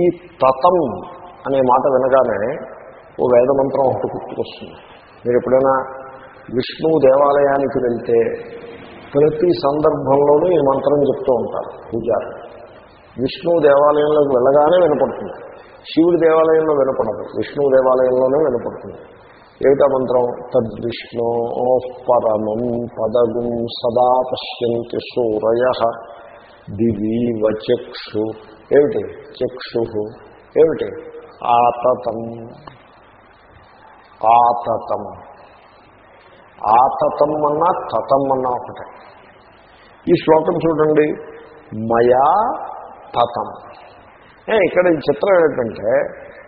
ఈ తతం అనే మాట వినగానే ఓ వేదమంత్రం ఒకటి గుర్తుకొస్తుంది. మీరు ఎప్పుడైనా విష్ణువు దేవాలయానికి వెళ్తే ప్రతి సందర్భంలోనూ ఈ మంత్రం చెప్తూ ఉంటారు పూజారి. విష్ణువు దేవాలయంలోకి వెళ్ళగానే వినపడుతుంది. శివుడి దేవాలయంలో వినపడదు. విష్ణువు దేవాలయంలోనే వినపడుతుంది. ఏమిటా మంత్రం? తద్విష్ణో పరమం పదగుం సదా పశ్యంతి సూరయ దివీవ ఏమిటి? చక్షు. ఏమిటి? ఆతతం. ఆతతం. ఆతతం అన్నా తతం అన్నా ఒకటే. ఈ శ్లోకం చూడండి. మయా తతం. ఇక్కడ ఈ చిత్రం ఏంటంటే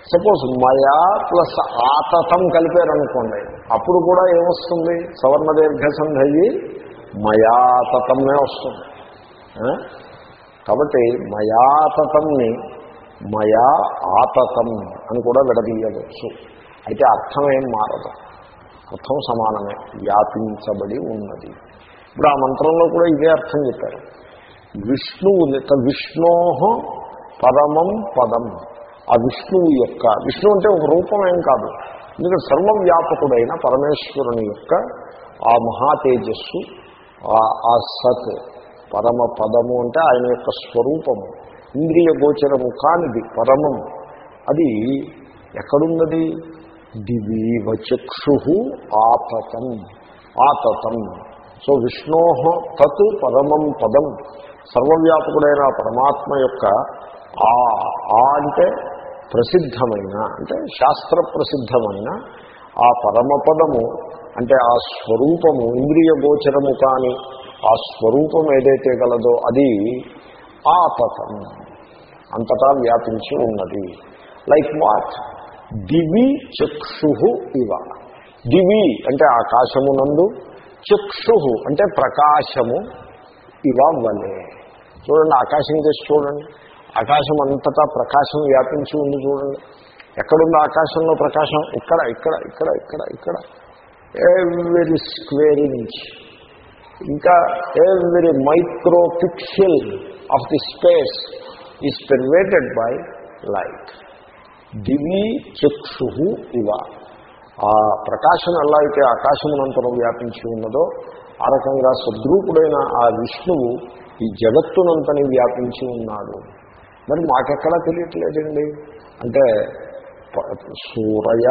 సపోజ్ మయా ప్లస్ ఆతతం కలిపారనుకోండి అప్పుడు కూడా ఏమొస్తుంది? సవర్ణ దీర్ఘ సంధయి మయాతతమే వస్తుంది కాబట్టి మయాతతంని మయా ఆతతం అని కూడా విడదీయవచ్చు. అయితే అర్థం ఏం మారదు. అర్థం సమానమే. వ్యాపించబడి ఉన్నది. ఇప్పుడు ఆ మంత్రంలో కూడా ఇదే అర్థం చెప్పారు. విష్ణువు విష్ణో పరమం పదం. ఆ విష్ణువు యొక్క విష్ణు అంటే ఒక రూపం ఏం కాదు. ఎందుకంటే సర్వవ్యాపకుడైన పరమేశ్వరుని యొక్క ఆ మహాతేజస్సు ఆ- ఆ సత్ పరమ పదము అంటే ఆయన యొక్క స్వరూపము. ఇంద్రియ గోచరము కానిది పరమం అది ఎక్కడున్నది? దివీవ చక్షు ఆతతం. ఆతతం. సో విష్ణో తత్ పరమం పదం. సర్వవ్యాపకుడైన పరమాత్మ యొక్క ఆ ఆ అంటే ప్రసిద్ధమైన అంటే శాస్త్ర ప్రసిద్ధమైన ఆ పరమపదము అంటే ఆ స్వరూపము ఇంద్రియ గోచరము కాని ఆ స్వరూపం ఏదైతే గలదో అది ఆపతం అంతటా వ్యాపించి ఉన్నది. లైక్ వాట్ దివి చక్షు ఇవ. దివి అంటే ఆకాశమునందు చక్షు అంటే ప్రకాశము ఇవ వలే. చూడండి ఆకాశం చేసి చూడండి? ఆకాశం అంతటా ప్రకాశం వ్యాపించి ఉంది చూడండి. ఎక్కడుంది ఆకాశంలో ప్రకాశం? ఇక్కడ ఇక్కడ ఇక్కడ ఇక్కడ ఇక్కడ. ఎవ్రీ స్క్వేర్ ఇంచ్ ఇంకా every micro pixel of the space is pervaded by light దివి చక్షు ఇవ. ఆ ప్రకాశం ఎలా అయితే ఆకాశమునంతరం వ్యాపించి ఉన్నదో ఆ రకంగా సద్రూపుడైన ఆ విష్ణువు ఈ జగత్తునంతని వ్యాపించి ఉన్నాడు. మరి మాకెక్కడా తెలియట్లేదండి? అంటే సూరయ.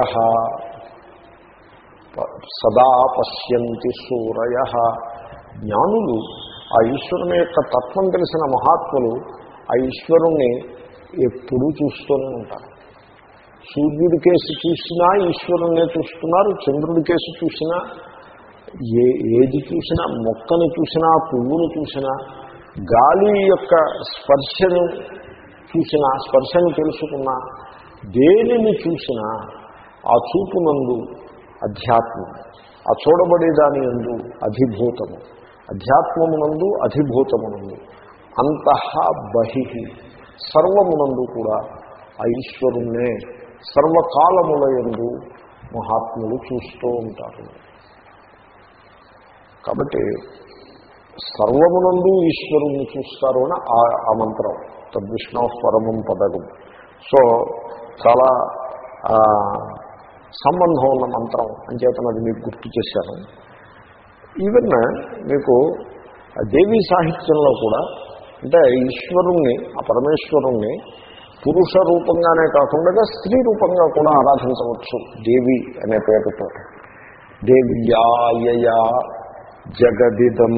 సదా పశ్యంతి సూరయ. జ్ఞానులు ఆ ఈశ్వరుని యొక్క తత్వం తెలిసిన మహాత్ములు ఆ ఈశ్వరుణ్ణి ఎప్పుడూ చూస్తూనే ఉంటారు. సూర్యుడి కేసు చూసినా ఈశ్వరుణ్ణే చూస్తున్నారు చంద్రుడి కేసు చూసినా ఏ ఏది చూసినా మొక్కను చూసినా పువ్వును చూసినా గాలి యొక్క స్పర్శను చూసినా స్పర్శను తెలుసుకున్నా దేనిని చూసినా ఆ చూపునందు అధ్యాత్మం ఆ చూడబడే దాని యందు అధిభూతము. అధ్యాత్మమునందు అధిభూతమునందు. అంతః బహి. సర్వమునందు కూడా ఆ ఈశ్వరుణ్ణే సర్వకాలముల ఎందు మహాత్ములు చూస్తూ ఉంటారు. కాబట్టి సర్వమునందు ఈశ్వరుణ్ణి చూస్తారు అని ఆ- ఆ మంత్రం. తద్విష్ణు పరమం పదగం. సో చాలా సంబంధం ఉన్న మంత్రం. అంచేతను అది మీకు గుర్తు చేశాను. ఈవెన్ uh, మీకు దేవీ సాహిత్యంలో కూడా అంటే ఈశ్వరుణ్ణి ఆ పరమేశ్వరుణ్ణి పురుష రూపంగానే కాకుండా స్త్రీ రూపంగా కూడా ఆరాధించవచ్చు దేవి అనే పేరుతో. దేవ్యాయ జగదిదం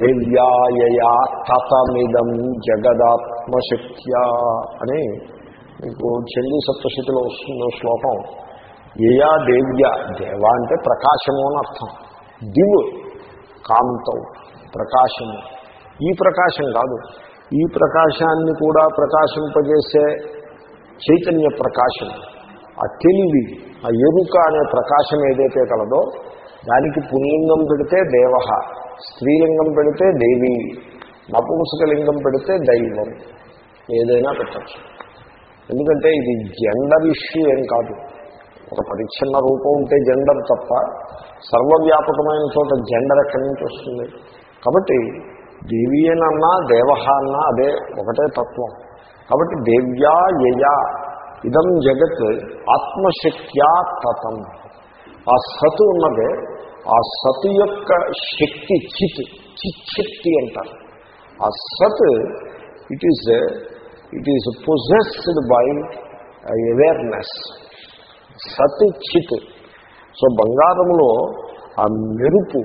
దేవ్యాయ తతమిదం జగదాత్మశక్త్యా అని మీకు చెల్లి సప్తశతిలో వస్తుందో శ్లోకం. యయా దేవ్య దేవ అంటే ప్రకాశము అని అర్థం. దివ్ కాంతం ప్రకాశము. ఈ ప్రకాశం కాదు. ఈ ప్రకాశాన్ని కూడా ప్రకాశింపజేసే చైతన్య ప్రకాశం. ఆ తెలివి ఆ ఎరుక అనే ప్రకాశం ఏదైతే కలదో దానికి పుల్లింగం పెడితే దేవ స్త్రీలింగం పెడితే దేవి నపుంసకలింగం పెడితే దైవం. ఏదైనా పెట్టచ్చు. ఎందుకంటే ఇది జెండర్ ఇష్యూ ఏం కాదు. ఒక పరిచ్ఛిన్న రూపం ఉంటే జెండర్ తప్ప సర్వవ్యాపకమైన చోట జెండర్ ఎక్కడి నుంచి వస్తుంది కాబట్టి దేవి అన్నా దేవ అన్నా అదే ఒకటే తత్వం కాబట్టి దేవ్యా యయా ఇదం జగత్ ఆత్మశక్త్యా తతం ఆ సత్ ఉన్నదే ఆ సత్ యొక్క శక్తి చిత్ చిచ్చక్తి అంటారు ఆ సత్ it is it is possessed by awareness సత్ చిత్ సో బంగారంలో ఆ మెరుపు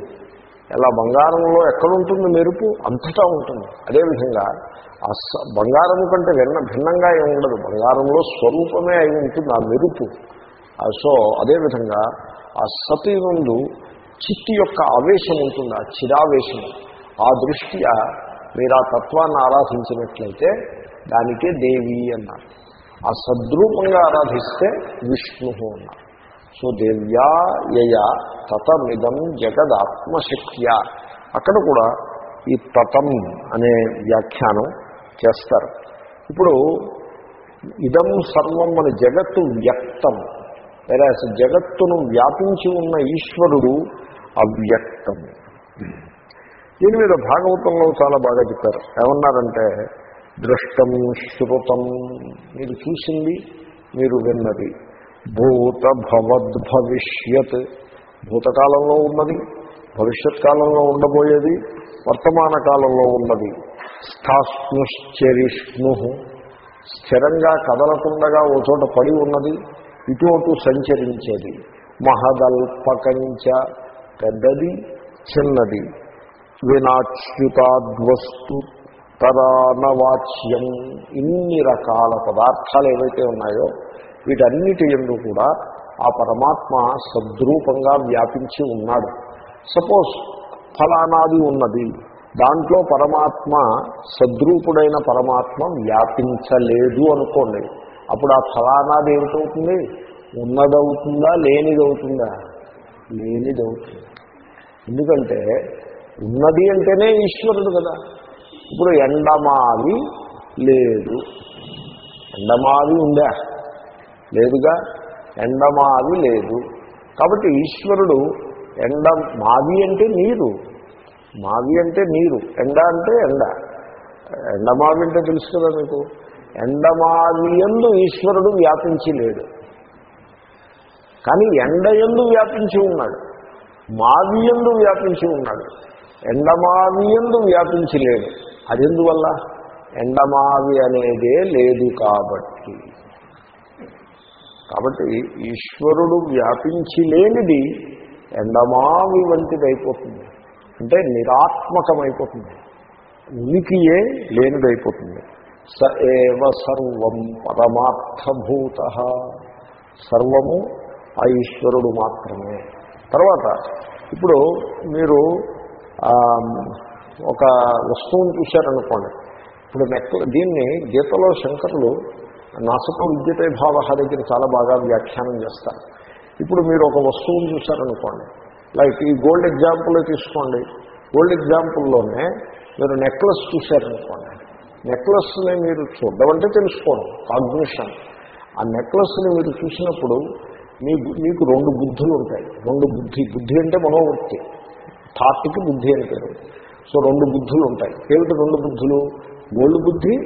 ఎలా బంగారంలో ఎక్కడుంటుంది మెరుపు? అంతటా ఉంటుంది. అదేవిధంగా ఆ స బంగారం కంటే భిన్న భిన్నంగా ఏమి ఉండదు. బంగారంలో స్వరూపమే అయి ఉంటుంది ఆ మెరుపు. సో అదేవిధంగా ఆ సతి నుండి చిత్తి యొక్క ఆవేశం ఉంటుంది ఆ చిరావేశం ఆ దృష్ట్యా మీరు ఆ తత్వాన్ని ఆరాధించినట్లయితే దానికే దేవి అన్నారు. ఆ సద్రూపంగా ఆరాధిస్తే విష్ణు అన్నారు సో దేవ్యా యయా తతమిదం జగదాత్మశక్త్య. అక్కడ కూడా ఈ తతం అనే వ్యాఖ్యానం చేస్తారు. ఇప్పుడు ఇదం సర్వం మన జగత్తు వ్యక్తం. లేదా జగత్తును వ్యాపించి ఉన్న ఈశ్వరుడు అవ్యక్తం. దీని మీద భాగవతంలో చాలా బాగా చెప్పారు. ఏమన్నారంటే దృష్టం శృతం మీరు చూసింది మీరు విన్నది. భూత భవద్భవిష్యత్ భూతకాలంలో ఉన్నది భవిష్యత్ కాలంలో ఉండబోయేది వర్తమాన కాలంలో ఉన్నది. స్థాస్నుశ్చరిష్ణు. స్థిరంగా కదలకుండగా ఓ చోట పడి ఉన్నది ఇటు అటు సంచరించేది. మహదల్పకంచ పెద్దది చిన్నది. వినాచ్యుతాద్వస్తు. తరానవాచ్యం ఇన్ని రకాల పదార్థాలు ఏవైతే ఉన్నాయో వీటన్నిటి ఎందు కూడా ఆ పరమాత్మ సద్రూపంగా వ్యాపించి ఉన్నాడు. సపోజ్ ఫలానాది ఉన్నది. దాంట్లో పరమాత్మ సద్రూపుడైన పరమాత్మ వ్యాపించలేదు అనుకోండి. అప్పుడు ఆ ఫలానాది ఏమిటవుతుంది? ఉన్నదవుతుందా? లేనిదవుతుందా? లేనిదవుతుంది. ఎందుకంటే ఉన్నది అంటేనే ఈశ్వరుడు కదా. ఇప్పుడు ఎండమావి లేదు. ఎండమావి ఉందా? లేదుగా. ఎండమావి లేదు. కాబట్టి ఈశ్వరుడు ఎండ మావి అంటే నీరు. మావి అంటే నీరు. ఎండ అంటే ఎండ. ఎండమావి అంటే తెలుసు కదా మీకు? ఎండమావి ఎందు ఈశ్వరుడు వ్యాపించి లేడు. కానీ ఎండ ఎందు వ్యాపించి ఉన్నాడు. మావి ఎందు వ్యాపించి ఉన్నాడు. ఎండమావి ఎందు వ్యాపించి లేడు. అదెందువల్ల? ఎండమావి అనేదే లేదు కాబట్టి. కాబట్టి ఈశ్వరుడు వ్యాపించి లేనిది ఎండమావి వంటిది అయిపోతుంది అంటే నిరాత్మకమైపోతుంది. ఉనికియే లేనిదైపోతుంది. స ఏవ సర్వం పరమార్థభూత. సర్వము ఆ ఈశ్వరుడు మాత్రమే. తర్వాత ఇప్పుడు మీరు ఒక వస్తువును చూశారనుకోండి. ఇప్పుడు నెక్ దీన్ని గీతలో శంకరులు నాసకం విద్యతే భావ దగ్గర చాలా బాగా వ్యాఖ్యానం చేస్తారు. ఇప్పుడు మీరు ఒక వస్తువును చూశారనుకోండి. లైక్ ఈ గోల్డ్ ఎగ్జాంపుల్ తీసుకోండి. గోల్డ్ ఎగ్జాంపుల్లోనే మీరు నెక్లెస్ చూశారనుకోండి. నెక్లెస్ని మీరు చూడవంటే తెలుసుకోవడం కాగ్నిషన్. ఆ నెక్లెస్ని మీరు చూసినప్పుడు మీ మీకు రెండు బుద్ధులు ఉంటాయి. రెండు బుద్ధి బుద్ధి అంటే మనోవృత్తి. థాట్కి బుద్ధి అని పేరు. సో రెండు బుద్ధులు ఉంటాయి. ఏమిటి రెండు బుద్ధులు? గోల్డ్ బుద్ధి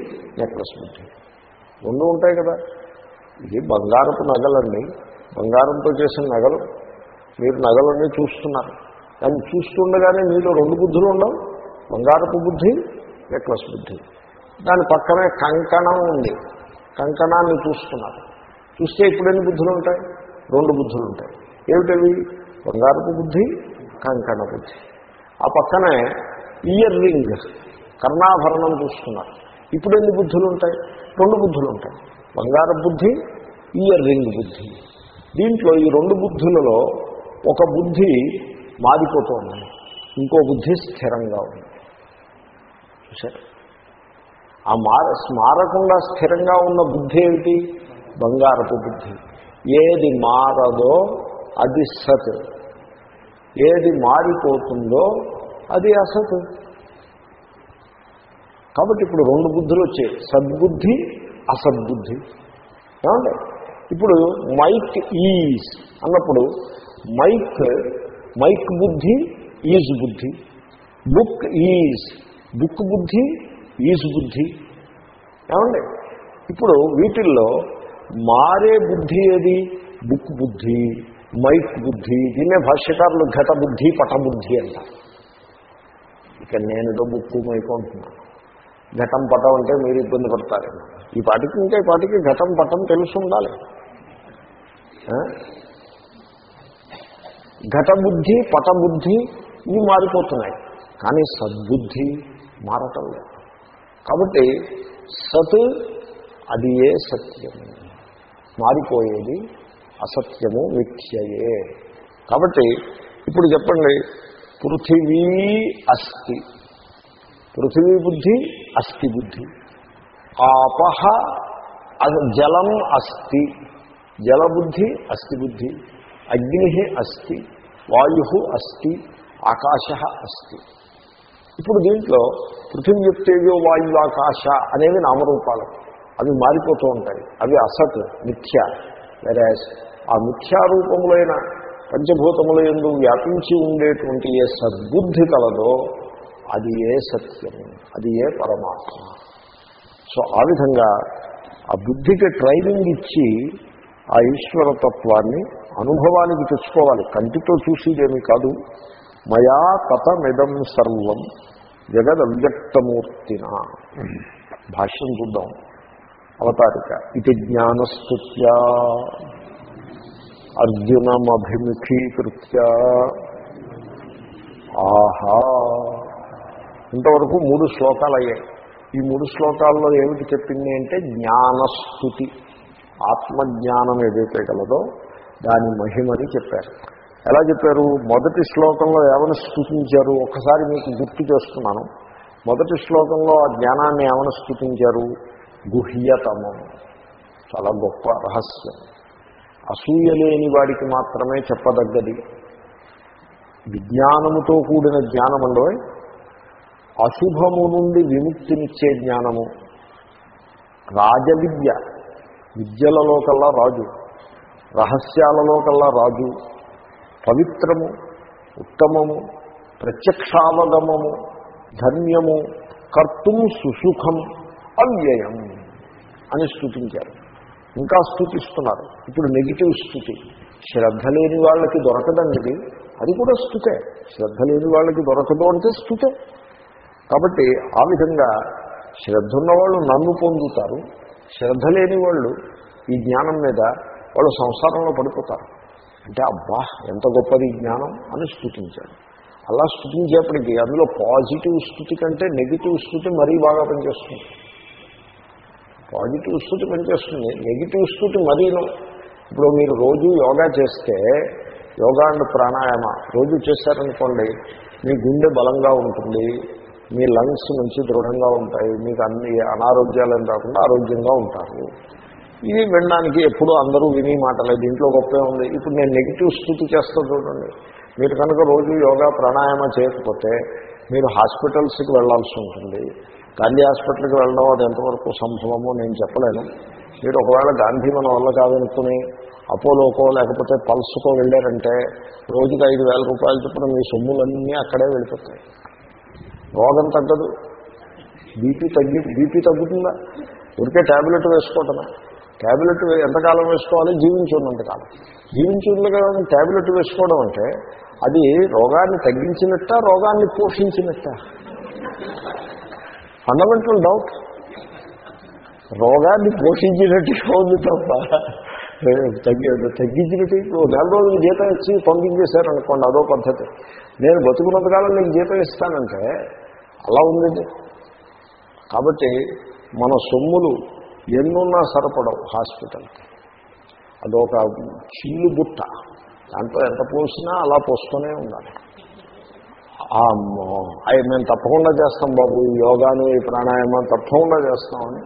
నెక్లెస్ బుద్ధి. రెండు ఉంటాయి కదా. ఇది బంగారపు నగలండి. బంగారంతో చేసిన నగలు. మీరు నగలన్నీ చూస్తున్నారు. దాన్ని చూస్తుండగానే మీలో రెండు బుద్ధులు ఉండవు. బంగారపు బుద్ధి నెక్లెస్ బుద్ధి. దాని పక్కనే కంకణం ఉంది. కంకణాన్ని చూస్తున్నారు. చూస్తే ఇప్పుడు ఎన్ని బుద్ధులు ఉంటాయి? రెండు బుద్ధులు ఉంటాయి. ఏమిటవి? బంగారపు బుద్ధి కంకణ బుద్ధి. ఆ పక్కనే ఇయర్ రింగ్ కర్ణాభరణం చూస్తున్నారు. ఇప్పుడు ఎన్ని బుద్ధులు ఉంటాయి రెండు బుద్ధులు ఉంటాయి బంగారు బుద్ధి ఇయర్ రింగ్ బుద్ధి. దీంట్లో ఈ రెండు బుద్ధులలో ఒక బుద్ధి మారిపోతుంది. ఇంకో బుద్ధి స్థిరంగా ఉంది. చూసారు ఆ మార మారకుండా స్థిరంగా ఉన్న బుద్ధి ఏమిటి? బంగారపు బుద్ధి. ఏది మారదో అది సత్. ఏది మారిపోతుందో అది అసత్. కాబట్టి ఇప్పుడు రెండు బుద్ధులు వచ్చాయి. సద్బుద్ధి అసద్బుద్ధి. ఏమండి? ఇప్పుడు మైక్ ఈజ్ అన్నప్పుడు మైక్ మైక్ బుద్ధి ఈజ్ బుద్ధి. బుక్ ఈజ్ బుక్ బుద్ధి ఈజ్ బుద్ధి. ఏమండి? ఇప్పుడు వీటిల్లో మారే బుద్ధి ఏది? బుక్ బుద్ధి మైక్ బుద్ధి. దీన్నే భాష్యకారులు ఘట బుద్ధి పటబుద్ధి అంటారు. ఇక్కడ నేను ఏదో బుక్కు ఘటం పటం అంటే మీరు ఇబ్బంది పడతారు. ఈ పాటికి ఇంకా ఈ పాటికి ఘటం పటం తెలుసు ఉండాలి. ఘటబుద్ధి పటబుద్ధి ఇవి మారిపోతున్నాయి. కానీ సద్బుద్ధి మారటం లేదు. కాబట్టి సత్ అది ఏ సత్యము? మారిపోయేది అసత్యము మిథ్యయే. కాబట్టి ఇప్పుడు చెప్పండి పృథివీ అస్థి పృథివీ బుద్ధి అస్థి బుద్ధి. ఆపహ జలం అస్థి జలబుద్ధి అస్థి బుద్ధి. అగ్ని అస్థి వాయు అస్థి ఆకాశ అస్థి ఇప్పుడు దీంట్లో పృథివ్యుక్తేజో వాయు ఆకాశ అనేవి నామరూపాలు. అవి మారిపోతూ ఉంటాయి. అవి అసత్ మిథ్య. వెరాజ్ ఆ మిథ్యారూపములైన పంచభూతముల ఎందు వ్యాపించి ఉండేటువంటి ఏ సద్బుద్ధి కలదో అది ఏ సత్యము అది ఏ పరమాత్మ. సో ఆ విధంగా ఆ బుద్ధికి ట్రైనింగ్ ఇచ్చి ఆ ఈశ్వరతత్వాన్ని అనుభవానికి తెచ్చుకోవాలి. కంటితో చూసేదేమీ కాదు. మయా తతమిదం సర్వం జగదవ్యక్తమూర్తిన. భాష్యం చూద్దాం. అవతారిక. ఇది జ్ఞానస్తుత్యా. అర్జునమభిముఖీకృత్య. ఆహా. ఇంతవరకు మూడు శ్లోకాలు అయ్యాయి ఈ మూడు శ్లోకాల్లో ఏమిటి చెప్పింది అంటే జ్ఞానస్థుతి. ఆత్మజ్ఞానం ఏదైతే కలదో దాని మహిమని చెప్పారు. ఎలా చెప్పారు? మొదటి శ్లోకంలో ఏమని స్థుతించారు? ఒకసారి మీకు గుర్తు చేస్తున్నాను. మొదటి శ్లోకంలో ఆ జ్ఞానాన్ని ఏమని స్థుతించారు? గుహ్యతమం. చాలా గొప్ప రహస్యం. అసూయ లేని వాడికి మాత్రమే చెప్పదగ్గది. విజ్ఞానముతో కూడిన జ్ఞానమంలో అశుభము నుండి విముక్తినిచ్చే జ్ఞానము. రాజవిద్య విద్యలలో కల్లా రాజు రహస్యాలలో కల్లా రాజు పవిత్రము ఉత్తమము ప్రత్యక్షావగమము ధన్యము కర్తుం సుసుఖం అవ్యయం అని స్థుతించారు ఇంకా స్థుతిస్తున్నారు. ఇప్పుడు నెగిటివ్ స్థుతి. శ్రద్ధ లేని వాళ్ళకి దొరకదండి. ఇది అది కూడా స్థుతే. శ్రద్ధ లేని వాళ్ళకి దొరకదు అంటే స్థుతే. కాబట్టి ఆ విధంగా శ్రద్ధ ఉన్నవాళ్ళు నన్ను పొందుతారు. శ్రద్ధ లేని వాళ్ళు ఈ జ్ఞానం మీద వాళ్ళు సంసారంలో పడిపోతారు. అంటే అబ్బా ఎంత గొప్పది జ్ఞానం అని స్థుతించాడు అలా స్థుతించేప్పటికీ అందులో పాజిటివ్ స్థుతి కంటే నెగిటివ్ స్థుతి మరీ బాగా పనిచేస్తుంది. పాజిటివ్ స్థుతి పనిచేస్తుంది. నెగిటివ్ స్థుతి మరీను. ఇప్పుడు మీరు రోజు యోగా చేస్తే యోగా అండ్ ప్రాణాయామ రోజు చేశారనుకోండి మీ గుండె బలంగా ఉంటుంది మీ లంగ్స్ మంచి దృఢంగా ఉంటాయి మీకు అన్ని అనారోగ్యాలను రాకుండా ఆరోగ్యంగా ఉంటారు. ఇది వినడానికి ఎప్పుడూ అందరూ విని మాటలే దీంట్లో గొప్పే ఉంది. ఇప్పుడు నేను నెగిటివ్ స్థుతి చేస్తా చూడండి. మీరు కనుక రోజు యోగా ప్రాణాయామ చేయకపోతే మీరు హాస్పిటల్స్కి వెళ్ళాల్సి ఉంటుంది. గాంధీ హాస్పిటల్కి వెళ్ళడం అది ఎంతవరకు సంభవమో నేను చెప్పలేను. మీరు ఒకవేళ గాంధీ మన వల్ల కాదనుకుని అపోలోకో లేకపోతే పల్స్కో వెళ్ళారంటే రోజుకి ఐదు వేల రూపాయలు చొప్పున మీ సొమ్ములన్నీ అక్కడే వెళ్ళిపోతాయి. రోగం తగ్గదు. బీపీ తగ్గి బీపీ తగ్గుతుందా? ఉడికే ట్యాబ్లెట్ వేసుకోవటమే? ట్యాబ్లెట్ ఎంతకాలం వేసుకోవాలి? జీవించున్నంతకాలం జీవించుంది కదా ట్యాబ్లెట్ వేసుకోవడం అంటే అది రోగాన్ని తగ్గించినట్ట రోగాన్ని పోషించినట్ట? ఫండమెంటల్ డౌట్ రోగాన్ని పోషించినట్టుగా ఉంది తప్ప తగ్గి తగ్గించినట్టు నెల రోజులు జీతం ఇచ్చి పంపించేశారనుకోండి అదో పద్ధతి. నేను బతుకున్నంతకాలం నీకు జీతం ఇస్తానంటే అలా ఉంది కాబట్టి మన సొమ్ములు ఎన్నున్నా సరిపడవు హాస్పిటల్కి. అదొక చిల్లు బుట్ట. దాంట్లో ఎంత పోసినా అలా పోస్తూనే ఉండాలి. అమ్మో. అవి మేము తప్పకుండా చేస్తాం బాబు. ఈ యోగాను ఈ ప్రాణాయామం తప్పకుండా చేస్తామని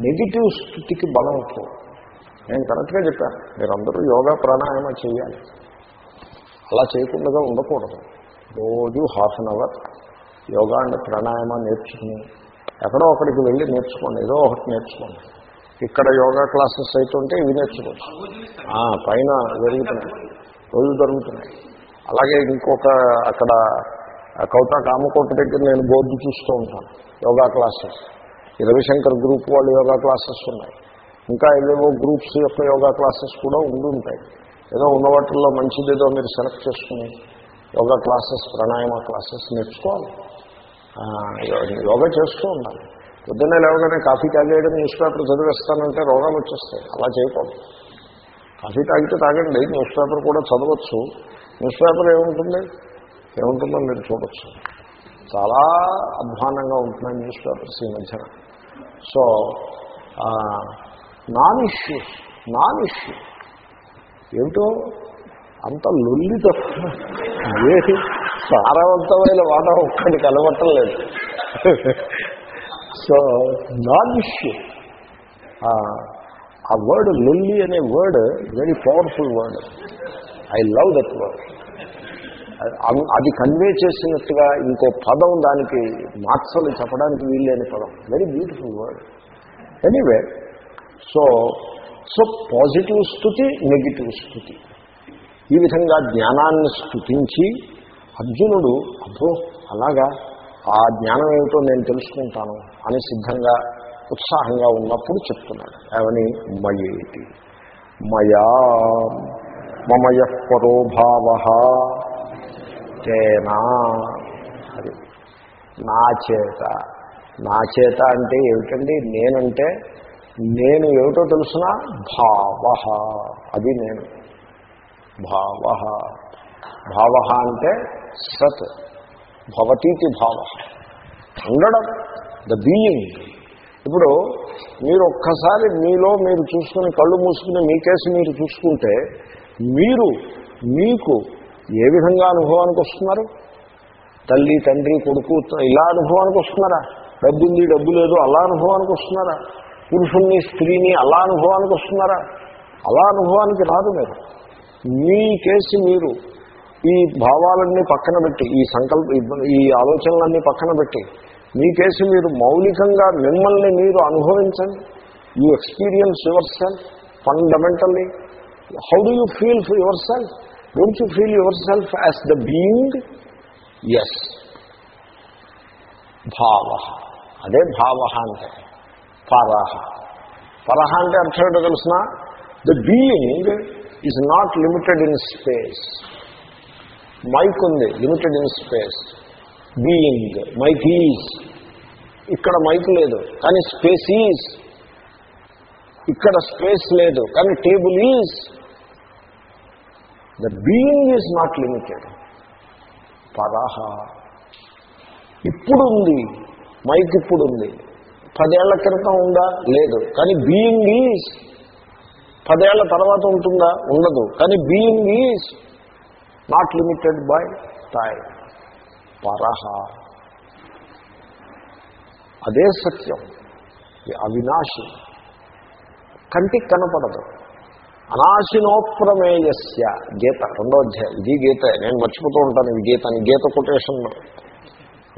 నెగిటివ్ స్థితికి బలం ఎక్కువ. నేను కరెక్ట్గా చెప్పాను మీరందరూ యోగా ప్రాణాయామ చేయాలి. అలా చేయకుండా ఉండకూడదు. రోజు half an hour yoga and ప్రాణాయామం నేర్చుకుని ఎక్కడో ఒకడికి వెళ్ళి నేర్చుకోండి. ఏదో ఒకటి నేర్చుకోండి. ఇక్కడ యోగా క్లాసెస్ అయితే ఇవి నేర్చుకోవచ్చు. పైన జరుగుతున్నాయి. రోజు జరుగుతున్నాయి. అలాగే ఇంకొక అక్కడ కౌతా కామకోట దగ్గర నేను బోర్డు చూస్తూ ఉంటాను యోగా క్లాసెస్. ఈ రవిశంకర్ గ్రూప్ వాళ్ళు యోగా క్లాసెస్ ఉన్నాయి. ఇంకా ఏవేవో గ్రూప్స్ యొక్క యోగా క్లాసెస్ కూడా ఉండి ఉంటాయి. ఏదో ఉన్న వాటిల్లో మంచిదేదో మీరు సెలెక్ట్ చేసుకుని యోగా క్లాసెస్ ప్రాణాయామ క్లాసెస్ నేర్చుకోవాలి. యోగా చేస్తూ ఉండాలి. పొద్దున్నే లేవగానే కాఫీ తాగేయడం న్యూస్ పేపర్ చదివేస్తానంటే రోగాలు వచ్చేస్తాయి. అలా చేయకూడదు. కాఫీ తాగితే తాగండి న్యూస్ పేపర్ కూడా చదవచ్చు. న్యూస్ పేపర్ ఏముంటుంది? ఏముంటుందో మీరు చూడొచ్చు. చాలా అధ్వానంగా ఉంటున్నాయి న్యూస్ పేపర్స్ ఈ మధ్యన. So non issue non issue. ఏమిటో? అంత లొల్లి తప్ప ఏది? సారవంతమైన వాట ఒక్కటి లేదు. So non issue. ఆ వర్డ్ లొల్లి అనే word very powerful word. I love that word అది కన్వే చేసినట్టుగా ఇంకో పదం దానికి మార్చలు చెప్పడానికి వీల్లేని పదం. Very beautiful word anyway so so positive స్థుతి నెగిటివ్ స్థుతి. ఈ విధంగా జ్ఞానాన్ని స్థుతించి అర్జునుడు అబ్బో అలాగా ఆ జ్ఞానం ఏమిటో నేను తెలుసుకుంటాను అని సిద్ధంగా ఉత్సాహంగా ఉన్నప్పుడు చెప్తున్నాడు. ఏమని? మయేటి మయా మమయ పరోభావ తేనా అది. నా చేత. నా చేత అంటే ఏమిటండి? నేనంటే నేను ఏమిటో తెలుసిన? భావ. అది నేను. భావ. భావ అంటే సత్. భవతీతి భావ. ఉండడం ద బీయింగ్. ఇప్పుడు మీరు ఒక్కసారి మీలో మీరు చూసుకుని కళ్ళు మూసుకుని మీ కేసు మీరు చూసుకుంటే మీరు మీకు ఏ విధంగా అనుభవానికి వస్తున్నారు? తల్లి తండ్రి కొడుకు ఇలా అనుభవానికి వస్తున్నారా? డబ్బు ఉంది డబ్బు లేదు అలా అనుభవానికి వస్తున్నారా? పురుషుణ్ణి స్త్రీని అలా అనుభవానికి వస్తున్నారా? అలా అనుభవానికి రాదు మీరు. మీ కేసు మీరు. ఈ భావాలన్నీ పక్కన పెట్టి ఈ సంకల్ప ఈ ఆలోచనలన్నీ పక్కన పెట్టి మీ కేసు మీరు మౌలికంగా మిమ్మల్ని మీరు అనుభవించండి. You experience your self fundamentally how do you feel for your self don't you feel your self as the being as భావ అదే భావ అంటే పరహ పరహ అంటే అర్థం ఏంటో తెలిసిన? The being is not limited in space mic ఉంది limited in space being mic is ఇక్కడ మైక్ లేదు కానీ స్పేస్ ఈజ్ ఇక్కడ స్పేస్ లేదు కానీ table is the being is not limited పరాహ ఇప్పుడు ఉంది మైక్ ఇప్పుడుంది. పదేళ్ళ క్రితం ఉందా? లేదు. కానీ బీయింగ్ ఈజ్ పదేళ్ళ తర్వాత ఉంటుందా? ఉండదు. కానీ being is not limited by time పరహ. అదే సత్యం. అవినాశి. కంటికి కనపడదు. అనాశినోప్రమేయస్య గీత రెండో అధ్యాయం. ఇది గీత. నేను మర్చిపోతూ ఉంటాను ఇది గీత అని గీత కొటేషన్లో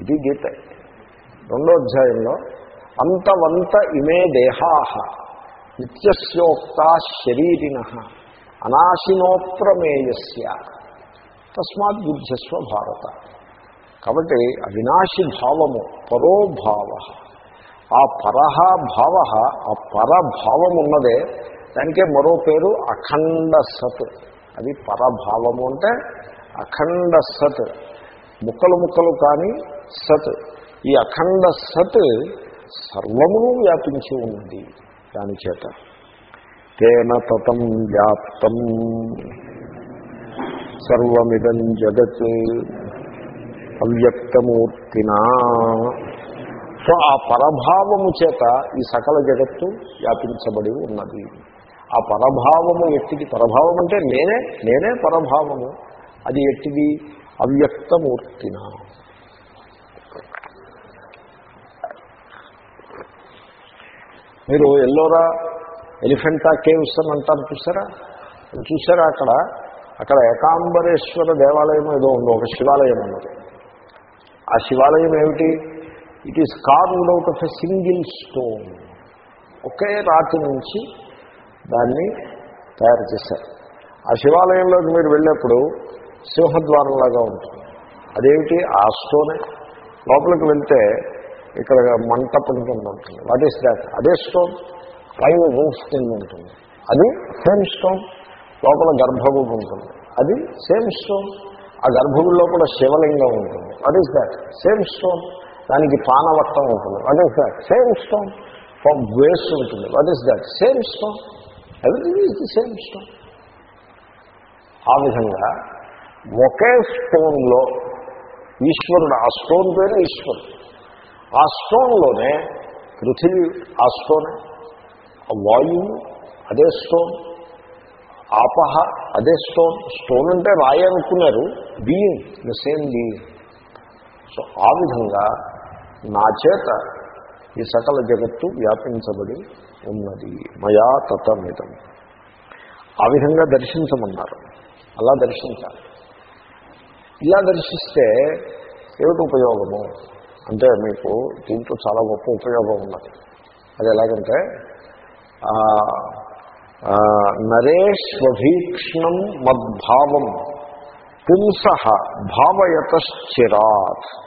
ఇది గీత. రెండో అధ్యాయంలో అంతవంత ఇమే దేహా నిత్యస్యోక్త శరీరిణ అనాశినోప్రమేయస్య. తస్మాత్ బుద్ధ్యస్వ భారత. కాబట్టి అవినాశి భావము పరోభావ ఆ పరహ భావ ఆ పరభావం ఉన్నదే దానికే మరో పేరు అఖండ సత్. అది పరభావము అంటే అఖండ సత్. ముక్కలు ముక్కలు కానీ సత్. ఈ అఖండ సత్ సర్వమును వ్యాపించి ఉన్నది దాని చేత. తేన తతం వ్యాప్తం. సర్వమిదం జగత్ అవ్యక్తమూర్తినా. సో ఆ పరభావము చేత ఈ సకల జగత్తు వ్యాపించబడి ఉన్నది. ఆ పరభావము ఎట్టిది? పరభావం అంటే నేనే నేనే పరభావము. అది ఎట్టిది? అవ్యక్తమూర్తిన. మీరు ఎల్లోరా ఎలిఫెంటా కేవ్స్ అని అంటారు చూసారా? చూసారా అక్కడ? అక్కడ ఏకాంబరేశ్వర దేవాలయం ఏదో ఉంది ఒక శివాలయం ఉన్నది. ఆ శివాలయం ఏమిటి? It is carved out of a single stone ఒకే రాతి నుంచి దాన్ని తయారు చేశారు. ఆ శివాలయంలోకి మీరు వెళ్ళేప్పుడు సింహద్వారంలాగా ఉంటుంది. అదేమిటి? ఆ స్టోనే. లోపలికి వెళ్తే ఇక్కడ మంటపం కింద ఉంటుంది. వాట్ ఈస్ దాట్ అదే స్టోన్. పైన రూఫ్ కింద ఉంటుంది. అది సేమ్ స్టోన్ లోపల గర్భగుడి ఉంటుంది. అది సేమ్ స్టోన్ ఆ గర్భగుడిలో కూడా శివలింగం ఉంటుంది. What is that same stone దానికి పానవట్టం ఉంటుంది. What is that same stone waste ఉంటుంది. What is that same stone everything is the same stone ఆ విధంగా ఒకే స్టోన్లో ఈశ్వరుడు ఆ స్టోన్ పేరు ఈశ్వరుడు. ఆ స్టోన్లోనే పృథివీ ఆ స్టోన్ ఆ వాయువు అదే స్టోన్ ఆపహ అదే స్టోన్. స్టోన్ అంటే రాయి అనుకున్నారు being the same being so ఆ విధంగా నా చేత ఈ సకల జగత్తు వ్యాపించబడి ఉన్నది. మయా తతమిదం. ఆ విధంగా దర్శించమన్నారు. అలా దర్శించాలి. ఇలా దర్శిస్తే ఏమిటి ఉపయోగము? అంటే మీకు దీంట్లో చాలా గొప్ప ఉపయోగం ఉన్నది. అది ఎలాగంటే ఆ, నరేష్వభీక్షణం మద్భావం పుంస భావయతశ్చిరాత్.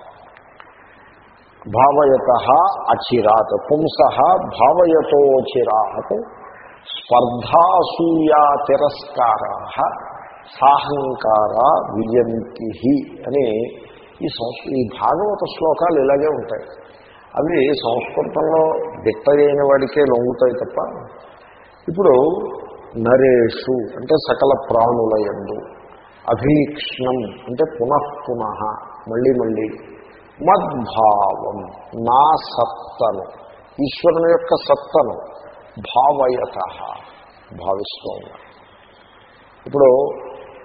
భావయత అచిరాత్ పుంస భావయతోచిరాత్ స్పర్ధాసూయా తిరస్కారా సాహంకార విజంతి అని ఈ సంస్కృ ఈ భాగవత శ్లోకాలు ఇలాగే ఉంటాయి. అవి సంస్కృతంలో దిట్ట వాడికే లొంగుతాయి తప్ప ఇప్పుడు నరేషు అంటే సకల ప్రాణుల ఎందు అభీక్ష్ణం అంటే పునఃపున మళ్ళీ మళ్ళీ మద్భావం నా సత్తను. ఈశ్వరుని యొక్క సత్తను భావయత భావిస్తూ ఉన్నారు ఇప్పుడు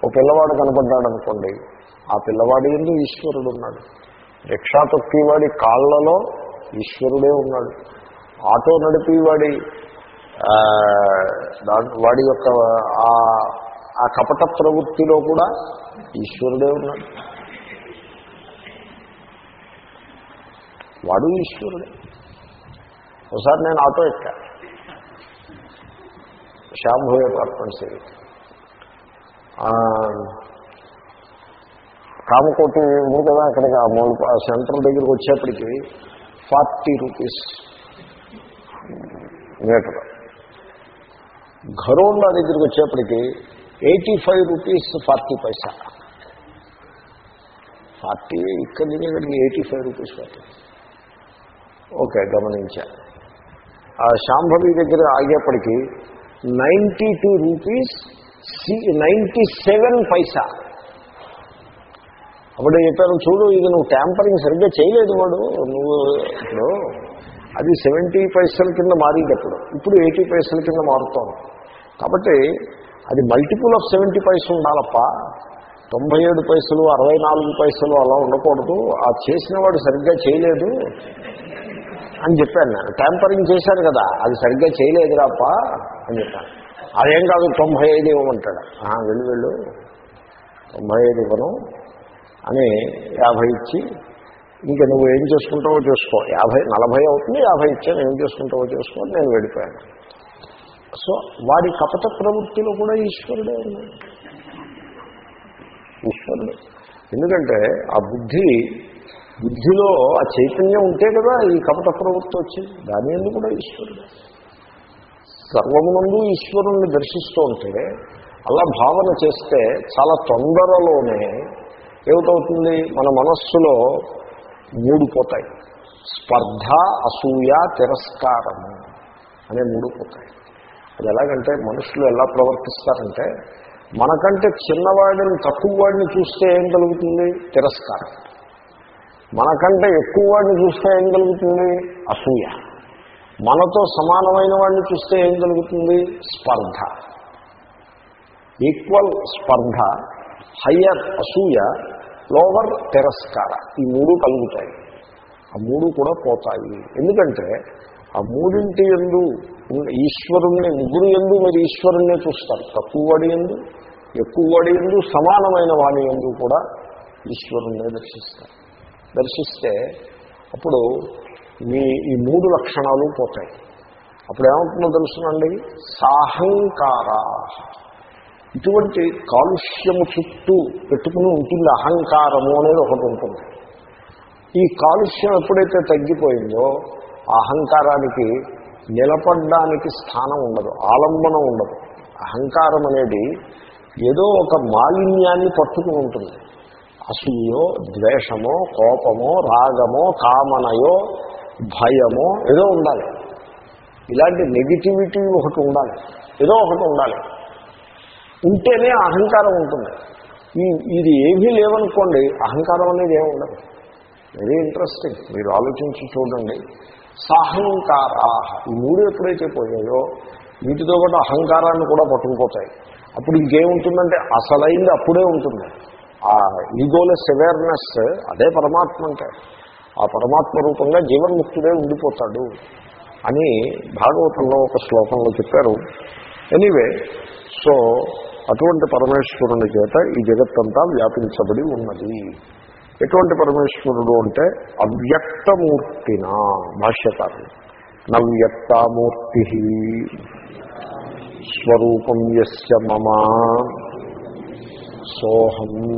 ఒక పిల్లవాడు కనపడ్డాడు అనుకోండి ఆ పిల్లవాడి ఎందు ఈశ్వరుడు ఉన్నాడు. రిక్షా తొక్కేవాడి కాళ్ళలో ఈశ్వరుడే ఉన్నాడు. ఆటో నడిపేవాడి వాడి యొక్క ఆ కపట ప్రవృత్తిలో కూడా ఈశ్వరుడే ఉన్నాడు. వాడు ఈశ్వరుడే. ఒకసారి నేను ఆటో ఎక్కా. శాంభవి అపార్ట్మెంట్స్ ఇది కామకోటి ఉంది కదా అక్కడికి ఆ మూడు ఆ సెంటర్ దగ్గరికి వచ్చేప్పటికి ఫార్టీ రూపీస్ మీటర్. ఘరోండా దగ్గరికి వచ్చేప్పటికి eighty five rupees forty paisa. Forty ఇక్కడి నుంచి ఎయిటీ ఫైవ్ రూపీస్ పడుతుంది ఓకే గమనించా. ఆ శాంభవి దగ్గర ఆగేప్పటికి ninety two rupees ninety seven paisa. అప్పుడు చెప్పాను చూడు ఇది నువ్వు ట్యాంపరింగ్ సరిగ్గా చేయలేదు వాడు. నువ్వు ఇప్పుడు అది సెవెంటీ పైసల కింద మారేటప్పుడు ఇప్పుడు ఎయిటీ పైసల కింద మారుతాం కాబట్టి అది మల్టిపుల్ ఆఫ్ సెవెంటీ పైసలు ఉండాలప్ప. తొంభై ఏడు పైసలు అరవై నాలుగు పైసలు అలా ఉండకూడదు. ఆ చేసిన వాడు సరిగ్గా చేయలేదు. అని చెప్పాను నేను. ట్యాంపరింగ్ చేశారు కదా అది సరిగ్గా చేయలేదురాప్ప అని చెప్పాను. అదేం కాదు తొంభై ఐదు ఇవ్వమంటాడు వెళ్ళు వెళ్ళు. తొంభై ఐదు ఇవ్వను అని యాభై ఇచ్చి ఇంకా నువ్వు ఏం చేసుకుంటావో చేసుకో. యాభై నలభై అవుతుంది యాభై ఇచ్చాను ఏం చేసుకుంటావో చేసుకో నేను వెళ్ళిపోయాను. సో వాడి కపట ప్రవృత్తిలో కూడా ఈశ్వరుడే ఉన్నాడు. ఈశ్వరుడు. ఎందుకంటే ఆ బుద్ధి బుద్ధిలో ఆ చైతన్యం ఉంటే కదా ఈ కపట ప్రవృత్తి వచ్చింది. దాని ఎందుకు కూడా ఈశ్వరుడు? సర్వమునందు ఈశ్వరుణ్ణి దర్శిస్తూ ఉంటే అలా భావన చేస్తే చాలా తొందరలోనే ఏమిటవుతుంది? మన మనస్సులో మూడు పోతాయి. స్పర్ధ అసూయ తిరస్కారము అనే మూడు పోతాయి. అది ఎలాగంటే మనుషులు ఎలా ప్రవర్తిస్తారంటే మనకంటే చిన్నవాడిని తక్కువ వాడిని చూస్తే ఏం కలుగుతుంది? తిరస్కారం. మనకంటే ఎక్కువ వాడిని చూస్తే ఏం కలుగుతుంది? అసూయ. మనతో సమానమైన వాడిని చూస్తే ఏం కలుగుతుంది? స్పర్ధ. ఈక్వల్ స్పర్ధ హయ్యర్ అసూయ లోవర్ తిరస్కార. ఈ మూడు కలుగుతాయి. ఆ మూడు కూడా పోతాయి. ఎందుకంటే ఆ మూడింటి ఎందు ఈశ్వరుణ్ణి ముగ్గురు ఎందు మీరు ఈశ్వరుణ్ణే చూస్తారు. తక్కువ వాడి ఎందు ఎక్కువ వాడి ఎందు సమానమైన వాడి ఎందు కూడా ఈశ్వరుణ్ణే దర్శిస్తారు. దర్శిస్తే అప్పుడు మీ ఈ మూడు లక్షణాలు పోతాయి. అప్పుడు ఏమవుతుందో తెలుసునండి? సాహంకార. ఇటువంటి కాలుష్యము చుట్టూ పెట్టుకుని ఉంటుంది అహంకారము అనేది ఒకటి ఉంటుంది. ఈ కాలుష్యం ఎప్పుడైతే తగ్గిపోయిందో ఆ అహంకారానికి నిలబడడానికి స్థానం ఉండదు ఆలంబనం ఉండదు. అహంకారం అనేది ఏదో ఒక మాలిన్యాన్ని పట్టుకుని ఉంటుంది. అసూయో ద్వేషమో కోపమో రాగమో కామనయో భయమో ఏదో ఉండాలి. ఇలాంటి నెగిటివిటీ ఒకటి ఉండాలి. ఏదో ఒకటి ఉండాలి. ఉంటేనే అహంకారం ఉంటుంది. ఈ ఇది ఏమీ లేవనుకోండి అహంకారం అనేది ఏమి ఉండదు. వెరీ ఇంట్రెస్టింగ్ మీరు ఆలోచించి చూడండి. సాహంకారా ఈ మూడు ఎప్పుడైతే పోయాయో వీటితో పాటు అహంకారాన్ని కూడా పట్టుకుపోతాయి. అప్పుడు ఇంకేముంటుందంటే అసలైంది అప్పుడే ఉంటుంది. ఆ ఈగోలెస్ అవేర్నెస్ అదే పరమాత్మ అంటే. ఆ పరమాత్మ రూపంగా జీవన్ముక్తుడే ఉండిపోతాడు అని భాగవతంలో ఒక శ్లోకంలో చెప్పారు. ఎనీవే సో అటువంటి పరమేశ్వరుని చేత ఈ జగత్తంతా వ్యాపించబడి ఉన్నది. ఎటువంటి పరమేశ్వరుడు అంటే అవ్యక్తమూర్తిన భాష్యకారులు నవ్యక్తమూర్తి. స్వరూపం యస్య మమ. సోహం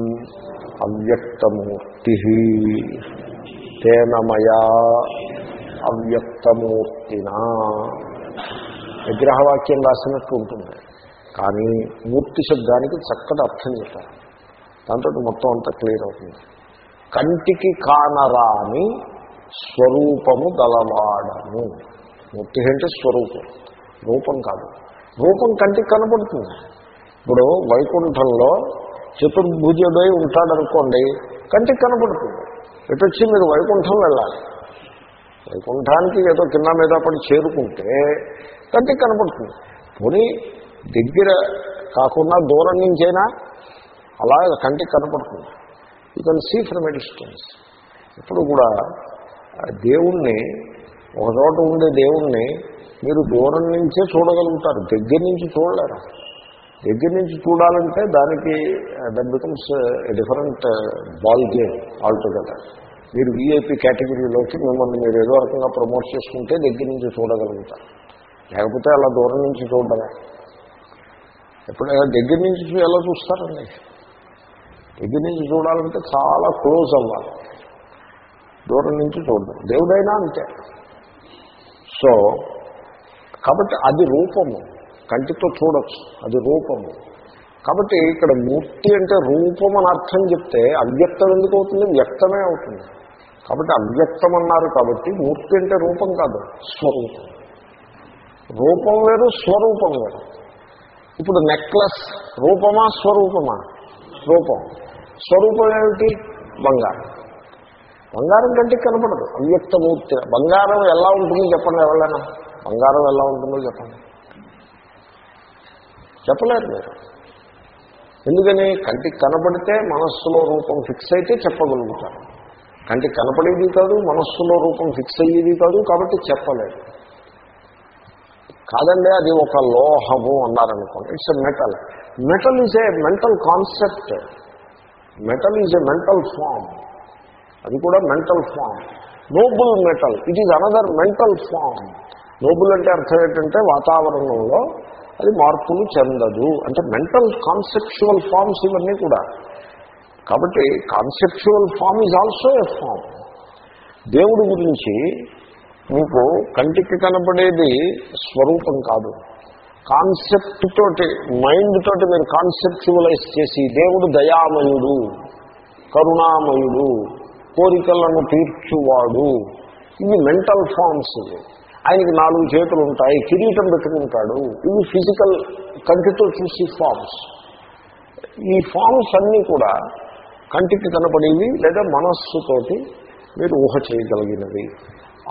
అవ్యక్తమూర్తి. తేన మయా అవ్యక్తమూర్తినా. విగ్రహవాక్యం రాసినట్టు ఉంటుంది. కానీ మూర్తి శబ్దానికి చక్కటి అర్థం చెప్పారు దాంతో మొత్తం అంతా క్లియర్ అవుతుంది. కంటికి కానరాని స్వరూపము గలవాడను. మూర్తి అంటే స్వరూపం. రూపం కాదు. రూపం కంటికి కనపడుతుంది ఇప్పుడు వైకుంఠంలో చతుర్భుజుడై ఉంటాడనుకోండి కంటికి కనపడుతుంది. ఎటొచ్చి మీరు వైకుంఠం వెళ్ళాలి? వైకుంఠానికి ఏదో కింద మీద పడి చేరుకుంటే కంటికి కనపడుతుంది. పోనీ దగ్గర కాకుండా దూరం నుంచైనా అలా కంటికి కనపడుతుంది. You can see from a distance ఇప్పుడు కూడా దేవుణ్ణి ఒక చోట ఉండే దేవుణ్ణి మీరు దూరం నుంచే చూడగలుగుతారు దగ్గర నుంచి చూడలేరు. దగ్గర నుంచి చూడాలంటే దానికి that becomes different ball game altogether మీరు వీఐపీ కేటగిరీలోకి మిమ్మల్ని మీరు ఏదో రకంగా ప్రమోట్ చేసుకుంటే దగ్గర నుంచి చూడగలుగుతారు. లేకపోతే అలా దూరం నుంచి చూడడమే ఎప్పుడైనా దగ్గర నుంచి ఎలా చూస్తారండి? దగ్గర నుంచి చూడాలంటే చాలా క్లోజ్ అవ్వాలి. దూరం నుంచి చూడడం. దేవుడైనా అంతే. సో కాబట్టి అది రూపము. కంటితో చూడొచ్చు అది రూపము. కాబట్టి ఇక్కడ మూర్తి అంటే రూపం అని అర్థం చెప్తే అవ్యక్తం ఎందుకు అవుతుంది? వ్యక్తమే అవుతుంది. కాబట్టి అవ్యక్తం అన్నారు కాబట్టి మూర్తి అంటే రూపం కాదు స్వరూపం. రూపం వేరు స్వరూపం వేరు. ఇప్పుడు నెక్లెస్ రూపమా స్వరూపమా? రూపం. స్వరూపం ఏమిటి? బంగారం. బంగారం కంటే కనపడదు అవ్యక్తమూర్తి బంగారం ఎలా ఉంటుందో చెప్పండి ఎవరైనా? బంగారం ఎలా ఉంటుందో చెప్పండి. చెప్పలేరు మీరు. ఎందుకని? కంటికి కనపడితే మనస్సులో రూపం ఫిక్స్ అయితే చెప్పగలుగుతారు. కంటికి కనపడేది కాదు మనస్సులో రూపం ఫిక్స్ అయ్యేది కాదు కాబట్టి చెప్పలేదు కాదండి అది ఒక లోహము అన్నారనుకోండి. It's a metal metal is a mental concept metal is a mental form అది కూడా mental form noble metal it is another mental form noble అంటే అర్థం ఏంటంటే వాతావరణంలో అది మార్పులు చెందదు. అంటే మెంటల్ కాన్సెప్చువల్ ఫామ్స్ ఇవన్నీ కూడా. కాబట్టి conceptual form is also a form దేవుడి గురించి మీకు కంటికి కనపడేది స్వరూపం కాదు. కాన్సెప్ట్ తోటి మైండ్ తోటి మీరు కాన్సెప్చువలైజ్ చేసి దేవుడు దయామయుడు కరుణామయుడు కోరికలను తీర్చువాడు. ఇవి మెంటల్ ఫామ్స్ ఇవి. ఆయనకి నాలుగు చేతులు ఉంటాయి కిరీటం పెట్టుకుంటాడు. ఇవి ఫిజికల్ కంటితో చూసి ఫామ్స్ ఈ ఫామ్స్ అన్నీ కూడా కంటికి కనపడేవి లేదా మనస్సుతోటి మీరు ఊహ చేయగలిగినవి.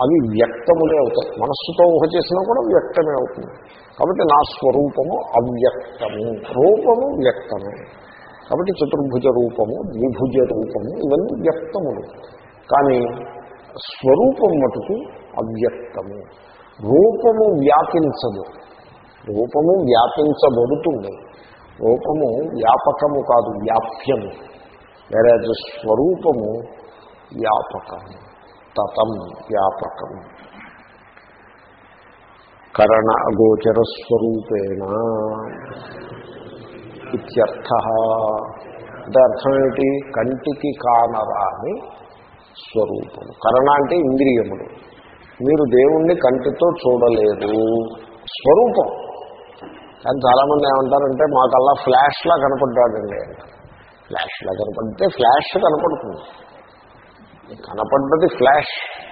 అవి వ్యక్తములే అవుతాయి. మనస్సుతో ఊహ చేసినా కూడా వ్యక్తమే అవుతుంది. కాబట్టి నా స్వరూపము అవ్యక్తము. రూపము వ్యక్తమే. కాబట్టి చతుర్భుజ రూపము ద్విభుజ రూపము ఇవన్నీ వ్యక్తములు. కానీ స్వరూపం మటుకు అవ్యక్తము. రూపము వ్యాపించదు. రూపము వ్యాపించబడుతుంది. రూపము వ్యాపకము కాదు వ్యాప్యము. వేరే స్వరూపము వ్యాపకము. తతం వ్యాపకము. కరణ అగోచర స్వరూపేణ ఇత్యర్థ. అంటే అర్థం ఏమిటి? కంటికి కానరాని స్వరూపము. కరణ అంటే ఇంద్రియములు. మీరు దేవుణ్ణి కంటితో చూడలేదు. స్వరూపం. కానీ చాలామంది ఏమంటారంటే మాకల్లా ఫ్లాష్లా కనపడ్డాడండి ఫ్లాష్లా కనపడితే ఫ్లాష్ కనపడుతుంది. కనపడ్డది ఫ్లాష్.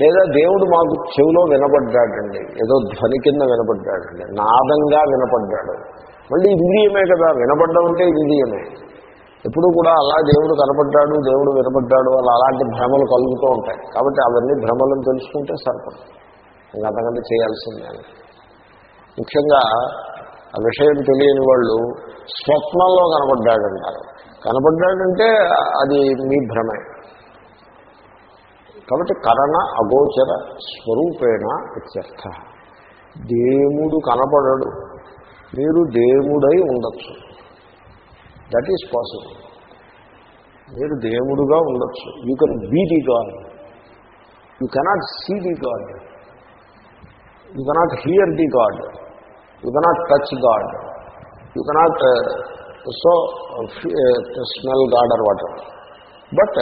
లేదా దేవుడు మాకు చెవిలో వినపడ్డాడండి ఏదో ధ్వని కింద వినపడ్డాడండి నాదంగా వినపడ్డాడు. మళ్ళీ ఇంద్రియమే కదా. వినపడ్డం అంటే ఇంద్రియమే. ఎప్పుడు కూడా అలా దేవుడు కనపడ్డాడు దేవుడు వినపడ్డాడు అలా అలాంటి భ్రమలు కలుగుతూ ఉంటాయి. కాబట్టి అవన్నీ భ్రమలను తెలుసుకుంటే సరిపడదు. ఇంకా అంతకంటే చేయాల్సిందే. ముఖ్యంగా ఆ విషయం తెలియని వాళ్ళు స్వప్నంలో కనపడ్డాడంటారు. కనపడ్డాడంటే అది మీ భ్రమే. కాబట్టి కరణ అగోచర స్వరూపేణ ఇత్యర్థ. దేవుడు కనపడడు. మీరు దేవుడై ఉండొచ్చు. దట్ ఈస్ పాసిబుల్ మీరు దేవుడుగా ఉండొచ్చు. You can be the god you cannot see the god you cannot hear the god you cannot touch god you cannot so smell god or water but